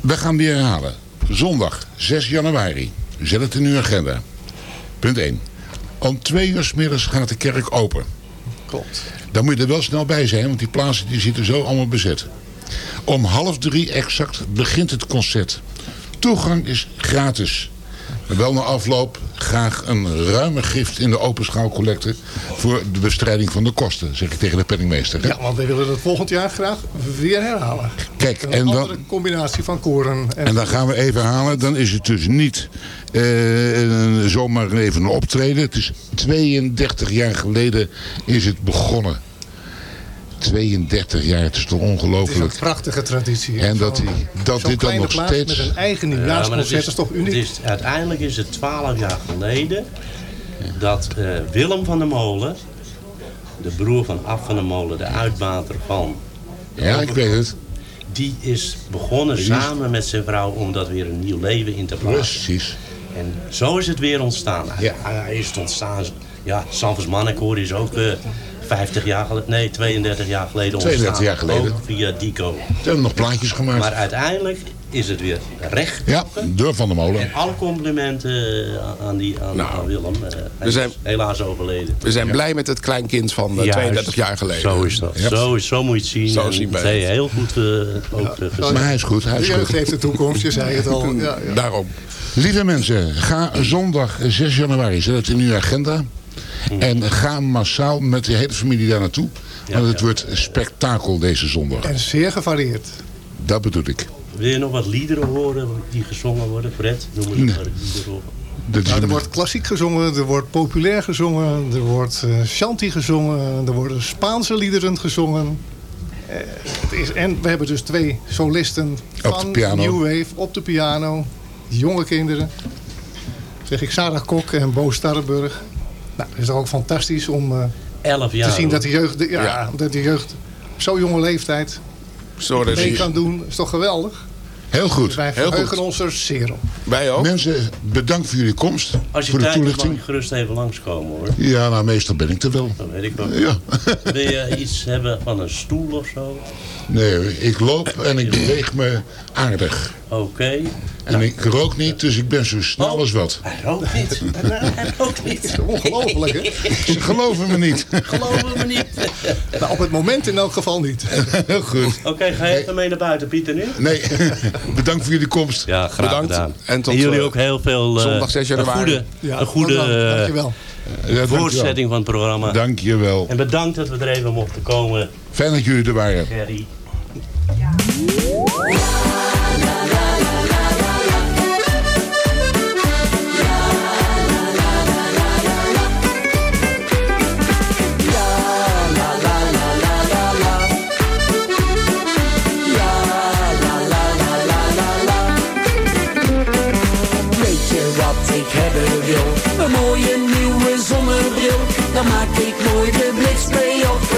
we gaan weer herhalen. Zondag 6 januari. Zet het in uw agenda. Punt 1. Om twee uur 's middags gaat de kerk open. Klopt. Dan moet je er wel snel bij zijn, want die plaatsen die zitten zo allemaal bezet. Om half drie exact begint het concert. Toegang is gratis. Wel na afloop graag een ruime gift in de open schaalcollecte... voor de bestrijding van de kosten, zeg ik tegen de penningmeester. hè? Ja, want wij willen het volgend jaar graag weer herhalen. Kijk, Een en dan- andere combinatie van koren. En, En dan gaan we even halen. Dan is het dus niet een- zomaar even een optreden. Het is 32 jaar geleden is het begonnen. 32 jaar, het is toch het is ongelooflijk. een prachtige traditie. En dat, die, dat dit dan nog steeds... Met een eigen nieuwjaarsconcert het is, toch uniek? Het is, uiteindelijk is het 12 jaar geleden dat eh, Willem van der Molen, de broer van Af van der Molen, de uitbater van... de Ja, ik weet het. Die is begonnen samen met zijn vrouw om dat weer een nieuw leven in te plaatsen. Precies. En zo is het weer ontstaan. Ja. Hij is het ontstaan. Ja, Sanfors Mannenkoor is ook eh 50 jaar geleden, nee, 32 jaar geleden ontstaan. 32 jaar geleden. Ook via Dico. Ze hebben nog plaatjes gemaakt. Maar uiteindelijk is het weer recht. Ja, door Van der Molen. En alle complimenten eh, aan, die, aan, aan Willem. Eh, hij we zijn- is helaas overleden. We zijn blij met het kleinkind van eh, Juist. 32 jaar geleden. Zo is dat. Ja. Zo, is, zo moet je het zien. Zo En zien wij het heel goed eh, ook eh, gezien. Maar hij is goed, hij is De jeugd goed. heeft de toekomst, je zei het al. Ja, ja. Daarom. Lieve mensen, ga zondag 6 januari, zet het in uw agenda. En ga massaal met de hele familie daar naartoe. Want het wordt spektakel deze zondag. En zeer gevarieerd. Dat bedoel ik. Wil je nog wat liederen horen die gezongen worden? Fred, noem eens een liederen op. Nou, er wordt klassiek gezongen, er wordt populair gezongen, er wordt uh, shanty gezongen, er worden Spaanse liederen gezongen. Uh, het is, en we hebben dus twee solisten van New Wave op de piano. Jonge kinderen. Zeg ik Sarah Kok en Bo Starrenburg. Nou, het is toch ook fantastisch om uh, Elf jaar, te zien dat de jeugd, ja, ja. Dat de jeugd op zo'n jonge leeftijd Zo, mee kan doen. is toch geweldig? Heel goed. Wij verheugen goed. ons er zeer op. Wij ook. Mensen, bedankt voor jullie komst. Als je voor de tijd hebt, mag toelichting. je gerust even langskomen hoor. Ja, nou meestal ben ik er wel. Dat weet ik wel. Ja. Wil je iets hebben van een stoel of zo? Nee, ik loop en ik beweeg me aardig. Oké. En ik rook niet, dus ik ben zo snel als wat. Hij rookt niet. Hij rookt niet. Ongelooflijk, hè? Ze geloven me niet. Geloven we niet. Nou, op het moment in elk geval niet. Heel goed. Oké, ga je even mee naar buiten, Pieter, nu? Nee, bedankt voor jullie komst. Ja, graag Bedankt. gedaan. En tot, jullie eh, ook heel veel... eh, zondag 6 Een januari. goede, Ja, een goede dank- eh, dankjewel. Ja, dankjewel. voortzetting van het programma. Dankjewel. En bedankt dat we er even mochten komen, Fijn dat jullie er waren. Gerry. Weet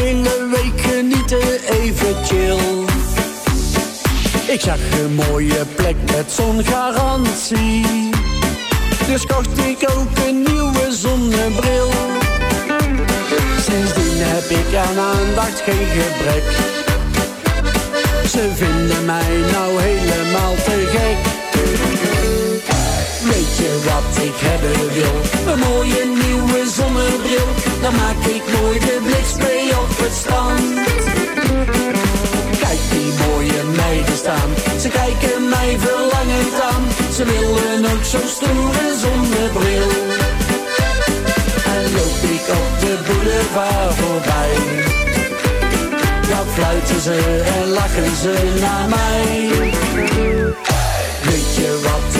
Hele week genieten, even chill. Ik zag een mooie plek met zongarantie. Dus kocht ik ook een nieuwe zonnebril. Sindsdien heb ik aan aandacht geen gebrek. Ze vinden mij nou helemaal te gek. Weet je wat ik hebben wil? Een mooie nieuwe zonnebril. Dan maak ik mooi de blikspree op het strand. Kijk die mooie meiden staan. Ze kijken mij verlangend aan. Ze willen ook zo'n stoere zonnebril. En loop ik op de boulevard voorbij. Dan fluiten ze en lachen ze naar mij. Weet je wat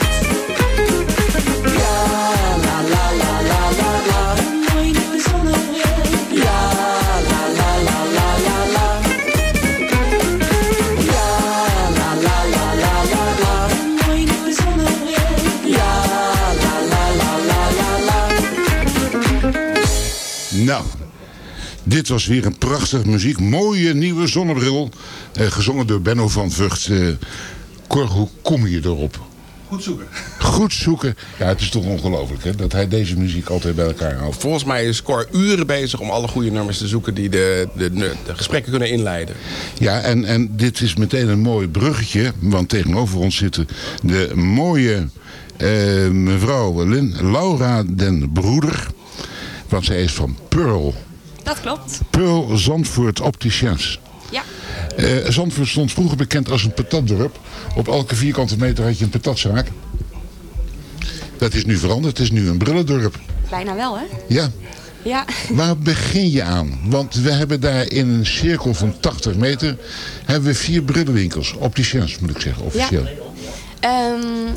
Dit was weer een prachtige muziek. Mooie nieuwe zonnebril. Eh, gezongen door Benno van Vught. Eh, Cor, hoe kom je erop? Goed zoeken. Goed zoeken. Ja, het is toch ongelooflijk hè, dat hij deze muziek altijd bij elkaar houdt. Volgens mij is Cor uren bezig om alle goede nummers te zoeken die de, de, de gesprekken kunnen inleiden. Ja, en, en dit is meteen een mooi bruggetje, want tegenover ons zitten de mooie eh, mevrouw Lin, Laura den Broeder. Want zij is van Pearl. Dat klopt. Pearl Zandvoort Opticiens. Ja. Eh, Zandvoort stond vroeger bekend als een patatdorp. Op elke vierkante meter had je een patatzaak. Dat is nu veranderd. Het is nu een brillendorp. Bijna wel, hè? Ja. Ja. Waar begin je aan? Want we hebben daar in een cirkel van 80 meter... hebben we vier brillenwinkels. Opticiens moet ik zeggen, officieel. Ja. Ehm,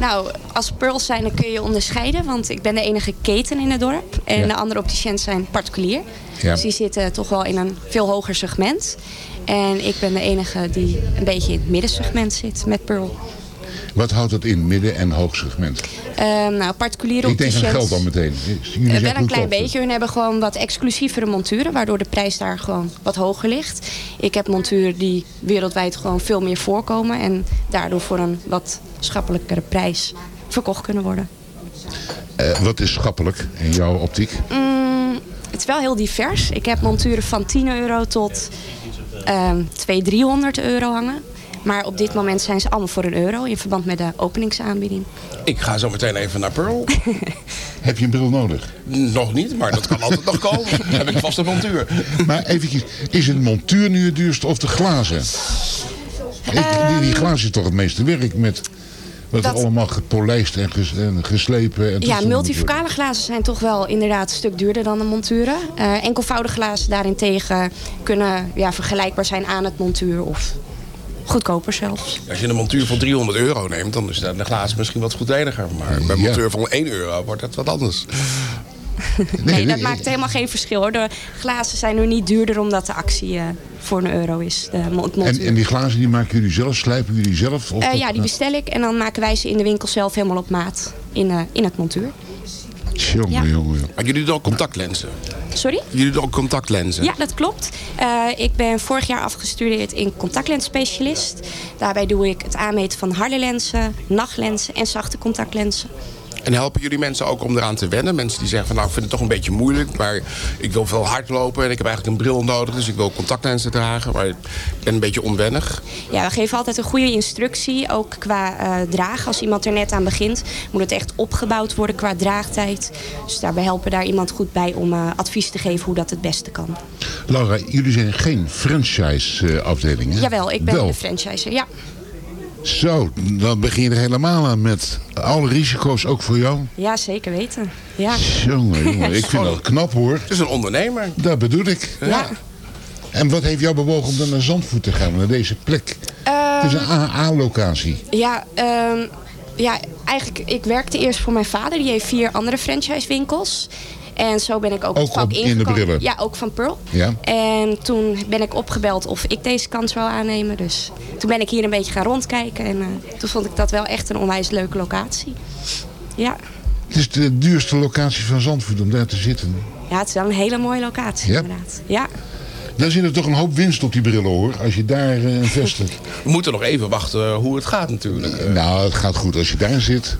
nou, als Pearls zijn dan kun je onderscheiden. Want ik ben de enige keten in het dorp. En Ja. de andere opticiens zijn particulier. Ja. Dus die zitten toch wel in een veel hoger segment. En ik ben de enige die een beetje in het middensegment zit met Pearl. Wat houdt dat in, midden- en hoogsegment? Ehm, nou, particuliere Ik denk aan geld dan meteen. Jullie zeggen wel een klein beetje. Hun hebben gewoon wat exclusievere monturen, waardoor de prijs daar gewoon wat hoger ligt. Ik heb monturen die wereldwijd gewoon veel meer voorkomen en daardoor voor een wat schappelijkere prijs verkocht kunnen worden. Eh, wat is schappelijk in jouw optiek? Mm, het is wel heel divers. Ik heb monturen van 10 euro tot ehm 200, 300 euro hangen. Maar op dit moment zijn ze allemaal voor een euro in verband met de openingsaanbieding. Ik ga zo meteen even naar Pearl. Heb je een bril nodig? Nog niet, maar dat kan altijd nog komen. Dan heb ik vast een montuur. Maar eventjes, is het montuur nu het duurste of de glazen? Ik- die, die glazen is toch het meeste werk met... Wat Dat- allemaal gepolijst en, ges- en geslepen. En Ja, multifocale glazen zijn toch wel inderdaad een stuk duurder dan de monturen. Eh, enkelvoudige glazen daarentegen kunnen ja, vergelijkbaar zijn aan het montuur of goedkoper zelfs. Als je een montuur van 300 euro neemt, dan is de de glazen misschien wat goedeniger. Maar bij een montuur van 1 euro wordt het wat anders. Nee, dat maakt helemaal geen verschil hoor. De glazen zijn nu niet duurder omdat de actie eh, voor een euro is. De En, en die glazen die maken jullie zelf, slijpen jullie zelf? Of Eh, dat- ja, die bestel ik en dan maken wij ze in de winkel zelf helemaal op maat in, eh, in het montuur. Jongen, Ja. jongen, jongen. Maar jullie doen ook contactlenzen? Sorry? Jullie doen ook contactlenzen? Ja, dat klopt. Eh, ik ben vorig jaar afgestudeerd in contactlensspecialist. Daarbij doe ik het aanmeten van harde lenzen, nachtlenzen en zachte contactlenzen. En helpen jullie mensen ook om eraan te wennen? Mensen die zeggen van nou ik vind het toch een beetje moeilijk, maar ik wil veel hardlopen en ik heb eigenlijk een bril nodig, dus ik wil contactlenzen dragen, maar ik ben een beetje onwennig. Ja, we geven altijd een goede instructie, ook qua eh, dragen. Als iemand er net aan begint, moet het echt opgebouwd worden qua draagtijd. Dus daarbij helpen daar iemand goed bij om eh, advies te geven hoe dat het beste kan. Laura, jullie zijn geen franchise eh, afdeling, hè? Jawel, ik ben Wel. de franchiser, ja. Zo, dan begin je er helemaal aan met alle risico's ook voor jou. Ja, zeker weten. Ja. Jongen, jongen, ik vind dat knap hoor. Het is een ondernemer. Dat bedoel ik. Ja. En wat heeft jou bewogen om dan naar Zandvoort te gaan, naar deze plek? het is een AA-locatie. Ja, ehm, ja, eigenlijk, ik werkte eerst voor mijn vader. Die heeft vier andere franchisewinkels. En zo ben ik ook, Ook het vak op- in de ingekomen. brillen? Ja, ook van Pearl. Ja. En toen ben ik opgebeld of ik deze kans zou aannemen. Dus toen ben ik hier een beetje gaan rondkijken. En eh, toen vond ik dat wel echt een onwijs leuke locatie. Ja. Het is de duurste locatie van Zandvoort om daar te zitten. ja, het is wel een hele mooie locatie Ja? inderdaad. Ja. Dan zit er toch een hoop winst op die brillen hoor, als je daar eh, vestigt. We moeten nog even wachten hoe het gaat natuurlijk. Eh, Nou, het gaat goed als je daar zit.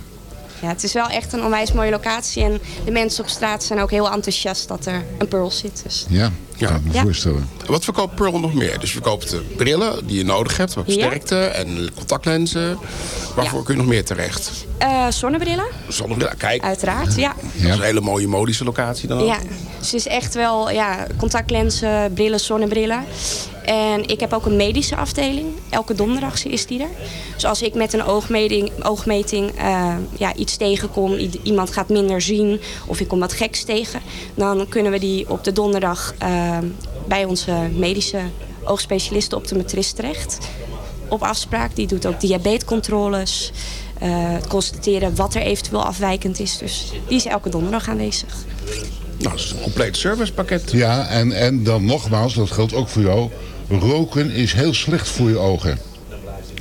Ja, het is wel echt een onwijs mooie locatie. En de mensen op straat zijn ook heel enthousiast dat er een Pearl zit. Dus Ja, kan ik me Ja. voorstellen. Wat verkoopt Pearl nog meer? Dus je verkoopt de brillen die je nodig hebt, wat Ja. sterkte en contactlenzen. Waarvoor kun je nog meer terecht? Eh, zonnebrillen, Zonnebrillen, kijk. uiteraard. Ja. Dat is een hele mooie modische locatie dan ook. Ja, het is echt wel ja, contactlenzen, brillen, zonnebrillen. En ik heb ook een medische afdeling. Elke donderdag is die er. Dus als ik met een oogmeting, oogmeting eh, ja, iets tegenkom, iemand gaat minder zien of ik kom wat geks tegen, dan kunnen we die op de donderdag eh, bij onze medische oogspecialist, de optometrist terecht. Op afspraak. Die doet ook diabetescontroles. eh, het constateren wat er eventueel afwijkend is. Dus die is elke donderdag aanwezig. Nou, dat is een compleet servicepakket. Ja, en, en dan nogmaals, dat geldt ook voor jou. Roken is heel slecht voor je ogen.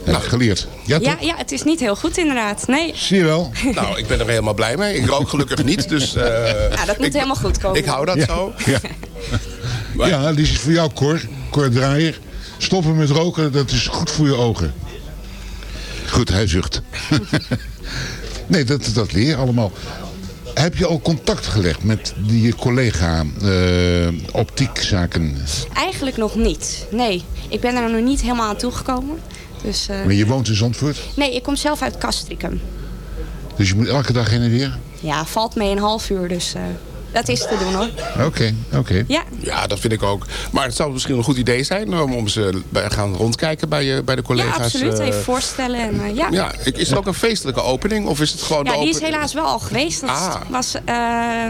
Heb ik geleerd. Ja, Ja, toch? ja, het is niet heel goed inderdaad. Nee. Zie je wel? Nou, ik ben er helemaal blij mee. Ik rook gelukkig niet, dus... eh, Ja, dat moet ik, helemaal goed komen. Ik hou dat Ja. zo. Ja. ja, die is voor jou, Cor. Cor Draaier. Stoppen met roken, dat is goed voor je ogen. Goed, hij zucht. nee, dat, dat leer je allemaal. Heb je al contact gelegd met die collega uh, optiekzaken? Eigenlijk nog niet. Nee, ik ben er nog niet helemaal aan toegekomen. Dus, uh... Maar je woont in Zandvoort? Nee, ik kom zelf uit Castricum. Dus je moet elke dag heen en weer? Ja, valt mee een half uur. Dus uh, dat is te doen hoor. Oké, oké. Ja. ja, dat vind ik ook. Maar het zou misschien een goed idee zijn om, om ze bij, gaan rondkijken bij, je, bij de collega's. Ja, absoluut. Even voorstellen. En, uh, ja. ja, is er ook een feestelijke opening? Of is het gewoon ja, die is helaas wel al geweest. Dat ah. was uh,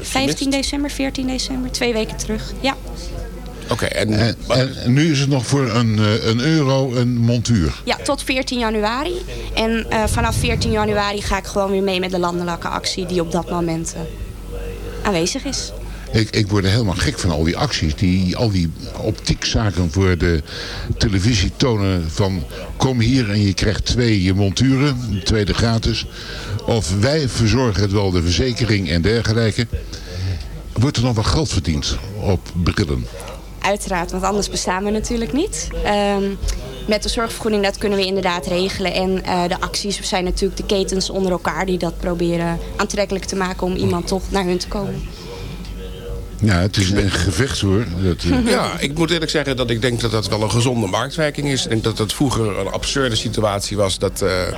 15 december, 14 december, twee weken terug. Ja. Oké, en, en, en, nu is het nog voor een, een euro een montuur? Ja, tot 14 januari. En uh, vanaf 14 januari ga ik gewoon weer mee met de landelijke actie die op dat moment uh, aanwezig is. Ik, ik word er helemaal gek van al die acties. Die, al die optiekzaken voor de televisie tonen van... kom hier en je krijgt twee je monturen, tweede gratis. Of wij verzorgen het wel, de verzekering en dergelijke. Wordt er nog wel geld verdiend op brillen? Uiteraard, want anders bestaan we natuurlijk niet. Um, met de zorgvergoeding, dat kunnen we inderdaad regelen. En uh, de acties zijn natuurlijk de ketens onder elkaar die dat proberen aantrekkelijk te maken om iemand toch naar hun te komen. Ja, het is een gevecht hoor. Dat, uh... Ja, ik moet eerlijk zeggen dat ik denk dat dat wel een gezonde marktwerking is. Ik denk dat het vroeger een absurde situatie was dat uh, uh,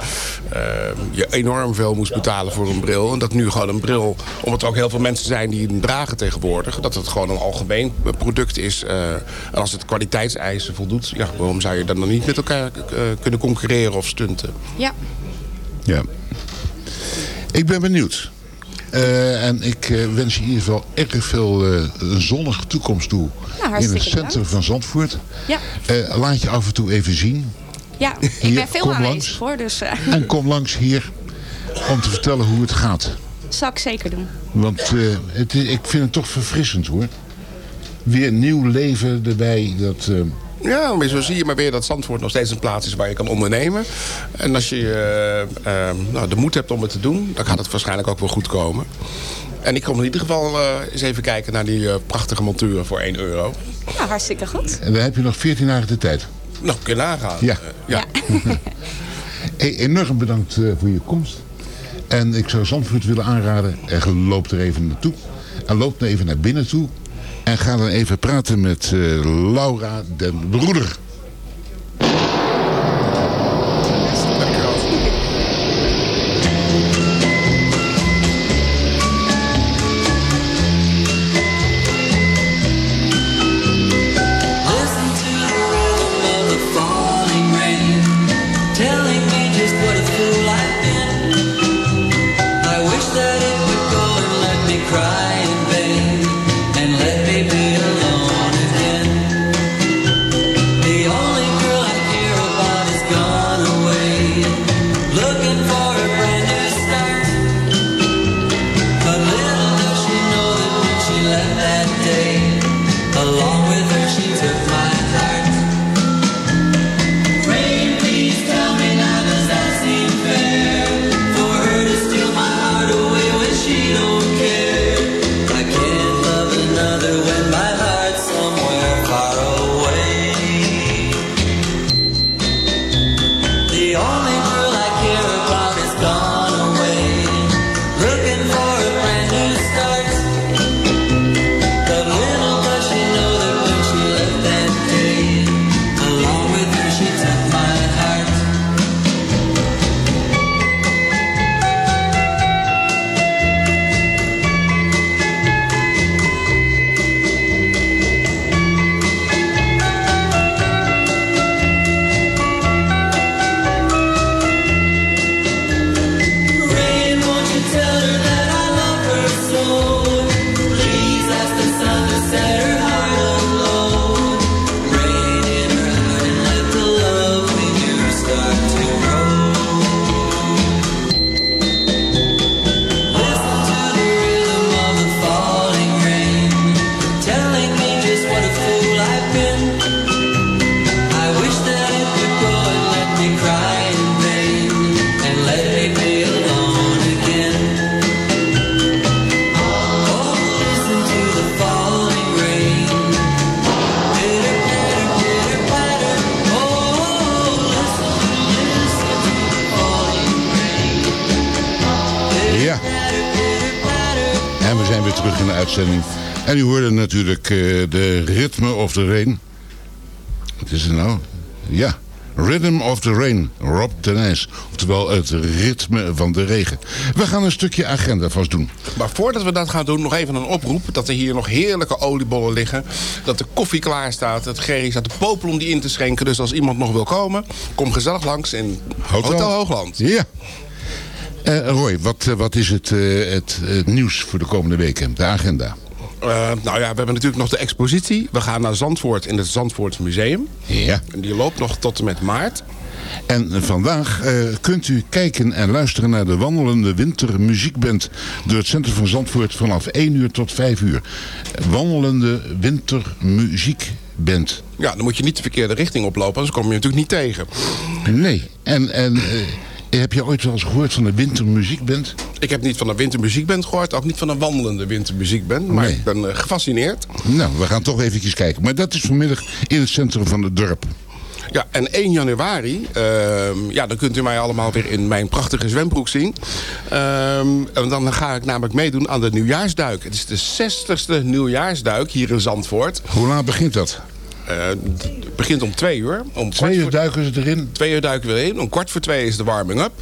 je enorm veel moest betalen voor een bril. En dat nu gewoon een bril, omdat er ook heel veel mensen zijn die hem dragen tegenwoordig, dat het gewoon een algemeen product is. en als het kwaliteitseisen voldoet, ja, waarom zou je dan nog niet met elkaar kunnen concurreren of stunten? Ja. Ja. Ik ben benieuwd. Uh, en ik uh, wens je in ieder geval erg veel uh, een zonnige toekomst toe. Nou, in het centrum van Zandvoort. Ja. laat je af en toe even zien. Ja, ik hier, ben veel aanwezig langs. hoor. Dus, En kom langs hier om te vertellen hoe het gaat. Zal ik zeker doen. Want het, ik vind het toch verfrissend hoor. Weer nieuw leven erbij. Dat, ja, maar zo zie je maar weer dat Zandvoort nog steeds een plaats is waar je kan ondernemen. En als je uh, uh, nou, de moed hebt om het te doen, dan gaat het waarschijnlijk ook wel goed komen. En ik kom in ieder geval uh, eens even kijken naar die prachtige monturen voor 1 euro. Ja, hartstikke goed. En dan heb je nog 14 dagen de tijd. Nog kun je nagaan. Ja. ja. hey, enorm bedankt voor je komst. En ik zou Zandvoort willen aanraden, en loop er even naartoe. En loop er even naar binnen toe. En ga dan even praten met uh, Laura den Broeder. Of the Rain. Wat is het nou? Ja, Rhythm of the Rain, Rob Tenijs. Oftewel het ritme van de regen. We gaan een stukje agenda vast doen. Maar voordat we dat gaan doen, nog even een oproep. Dat er hier nog heerlijke oliebollen liggen. Dat de koffie klaar staat. Het Gerry staat de popel om die in te schenken. Dus als iemand nog wil komen, kom gezellig langs in Hotel, Hoogland. Ja. Uh, Roy, wat, eh, wat is het, uh, het, het nieuws voor de komende weken? De agenda. Uh, nou ja, we hebben natuurlijk nog de expositie. We gaan naar Zandvoort in het Zandvoort Museum. Ja. En die loopt nog tot en met maart. En vandaag uh, kunt u kijken en luisteren naar de wandelende wintermuziekband door het centrum van Zandvoort vanaf 1 uur tot 5 uur. Wandelende wintermuziekband. Ja, dan moet je niet de verkeerde richting oplopen, anders kom je natuurlijk niet tegen. Nee, en... en uh, heb je ooit wel eens gehoord van een wintermuziekband? Ik heb niet van een wintermuziekband gehoord, ook niet van een wandelende wintermuziekband. Maar nee. ik ben uh, gefascineerd. Nou, we gaan toch eventjes kijken. Maar dat is vanmiddag in het centrum van het dorp. Ja, en 1 januari, uh, ja, dan kunt u mij allemaal weer in mijn prachtige zwembroek zien. Uh, en dan ga ik namelijk meedoen aan de nieuwjaarsduik. Het is de 60ste nieuwjaarsduik hier in Zandvoort. Hoe laat begint dat? Uh, het begint om twee uur. Om twee uur duiken ze erin? Twee uur duiken we erin. Om kwart voor twee is de warming-up.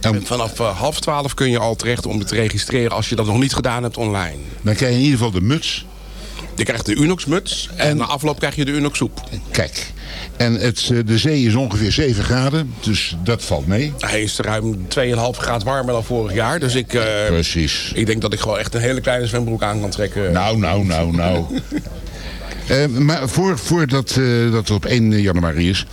En vanaf uh, half twaalf kun je al terecht om het te registreren als je dat nog niet gedaan hebt online. Dan krijg je in ieder geval de muts. Je krijgt de Unox-muts en, en na afloop krijg je de Unox-soep. Kijk, en het, de zee is ongeveer 7 graden, dus dat valt mee. Hij is ruim 2,5 graden warmer dan vorig jaar. Dus ik, uh, Precies. ik denk dat ik gewoon echt een hele kleine zwembroek aan kan trekken. Nou, nou, nou, nou. Uh, maar voor, voordat uh, dat op 1 januari is,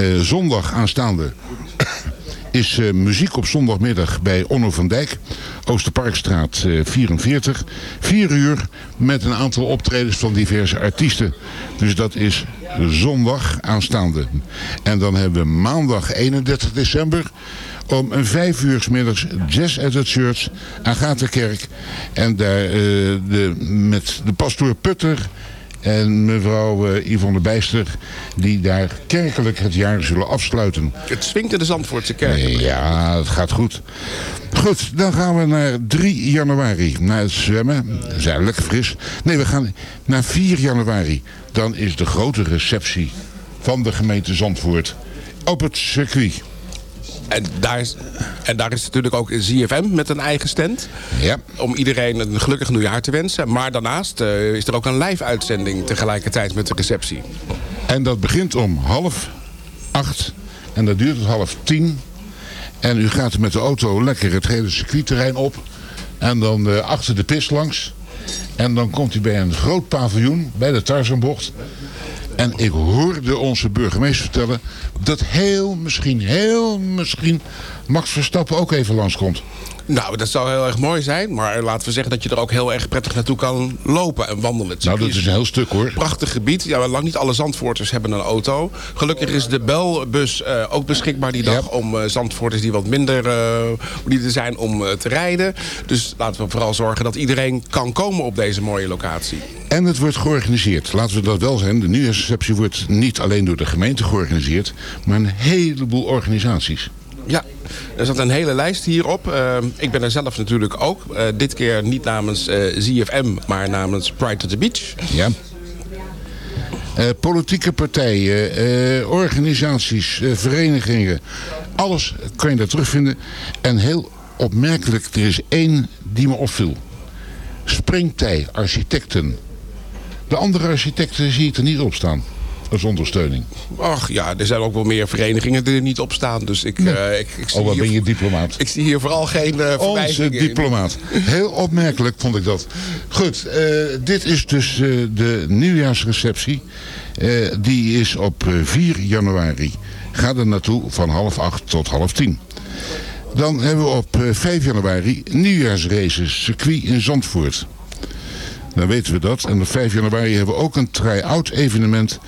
uh, zondag aanstaande is muziek op zondagmiddag bij Onno van Dijk. Oosterparkstraat 44. 4 uur met een aantal optredens van diverse artiesten. Dus dat is zondag aanstaande. En dan hebben we maandag 31 december om een vijf uur middags Jazz at the Church, Agatha-kerk. En daar de, met de pastoor Putter en mevrouw uh, Yvonne Bijster, die daar kerkelijk het jaar zullen afsluiten. Het swingt in de Zandvoortse kerk. Ja, het gaat goed. Goed, dan gaan we naar 3 januari, naar het zwemmen. Dat is lekker fris. Nee, we gaan naar 4 januari. Dan is de grote receptie van de gemeente Zandvoort op het circuit. En daar, is, en daar is natuurlijk ook ZFM met een eigen stand. Ja. Om iedereen een gelukkig nieuwjaar te wensen. Maar daarnaast uh, is er ook een live uitzending tegelijkertijd met de receptie. En dat begint om half acht. En dat duurt tot half tien. En u gaat met de auto lekker het hele circuitterrein op. En dan uh, achter de pist langs. En dan komt u bij een groot paviljoen, bij de Tarzanbocht. En ik hoorde onze burgemeester vertellen dat heel misschien, heel misschien Max Verstappen ook even langskomt. Nou, dat zou heel erg mooi zijn. Maar laten we zeggen dat je er ook heel erg prettig naartoe kan lopen en wandelen. nou, dat is een heel stuk hoor. Prachtig gebied. Ja, lang niet alle Zandvoorters hebben een auto. Gelukkig is de belbus uh, ook beschikbaar die dag... om uh, Zandvoorters die wat minder uh, die er zijn om te rijden. Dus laten we vooral zorgen dat iedereen kan komen op deze mooie locatie. En het wordt georganiseerd. Laten we dat wel zijn. De nieuwjaarsreceptie wordt niet alleen door de gemeente georganiseerd... maar een heleboel organisaties. Ja, er zat een hele lijst hierop. Uh, ik ben er zelf natuurlijk ook. Uh, dit keer niet namens uh, ZFM, maar namens Pride to the Beach. Ja. politieke partijen, organisaties, verenigingen. Alles kan je daar terugvinden. En heel opmerkelijk, er is één die me opviel. Springtij, architecten. De andere architecten zie ik er niet op staan als ondersteuning? Ach ja, er zijn ook wel meer verenigingen die er niet op staan. Dus ik, nee. uh, ik, ik zie oh, wat ben je diplomaat? Ik zie hier vooral geen uh, Onze diplomaat. Heel opmerkelijk vond ik dat. Goed, uh, dit is dus de nieuwjaarsreceptie. die is op 4 januari. Ga er naartoe van half acht tot half tien. Dan hebben we op 5 januari nieuwjaarsraces circuit in Zandvoort. Dan weten we dat. En op 5 januari hebben we ook een try-out evenement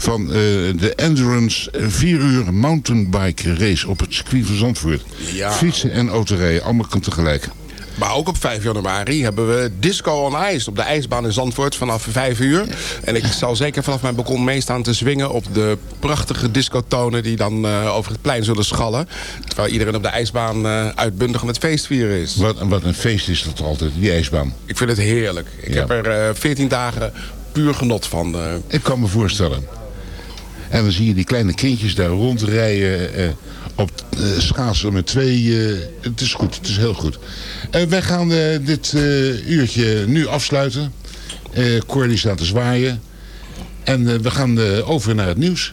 van uh, de Endurance 4 uur mountainbike race op het circuit van Zandvoort. Ja. Fietsen en autorijden, allemaal kan tegelijk. Maar ook op 5 januari hebben we Disco on Ice op de ijsbaan in Zandvoort vanaf 5 uur. En ik zal zeker vanaf mijn balkon meestaan te zwingen op de prachtige discotonen die dan uh, over het plein zullen schallen. Terwijl iedereen op de ijsbaan uh, uitbundig aan het feestvieren is. Wat, wat een feest is dat altijd, die ijsbaan. Ik vind het heerlijk. Ik ja. heb er uh, 14 dagen puur genot van. Ik kan me voorstellen. En dan zie je die kleine kindjes daar rondrijden uh, op uh, schaatsen met twee. Uh, het is goed, het is heel goed. wij gaan dit uurtje nu afsluiten. Uh, Cor staat te zwaaien. En we gaan over naar het nieuws.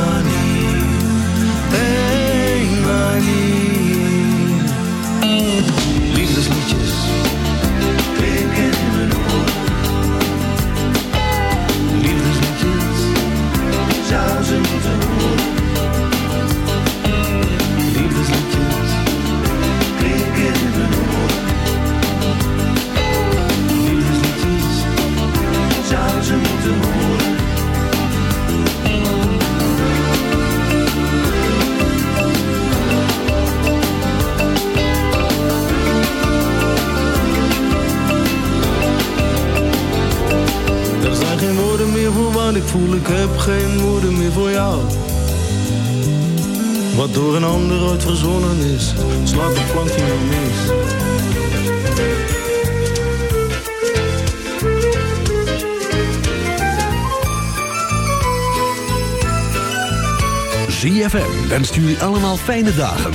wat ik voel, ik heb geen woorden meer voor jou. Wat door een ander ooit verzonnen is, slaat de plank niet meer mis. ZFM wenst jullie allemaal fijne dagen.